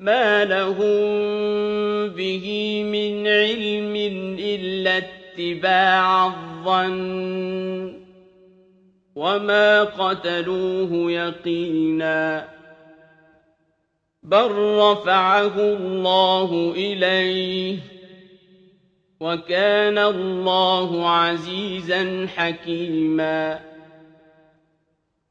ما لهم به من علم إلا اتباع الظن وما قتلوه يقينا بل رفعه الله إليه وكان الله عزيزا حكيما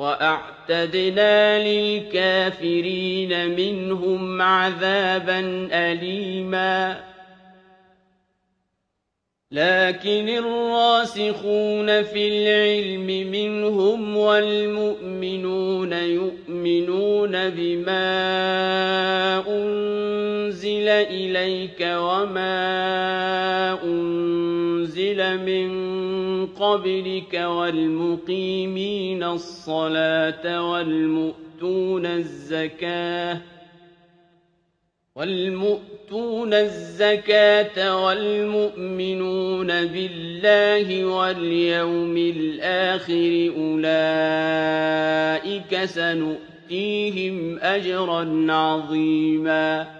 وأعتدنا للكافرين منهم عذابا أليما لكن الراسخون في العلم منهم والمؤمنون يؤمنون بما أنزل إليك وما أنزل من قبلك والمقيمين الصلاة والمؤتون الزكاة والمؤتون الزكاة والمؤمنون بالله واليوم الآخر أولئك سنؤتيهم أجرا عظيما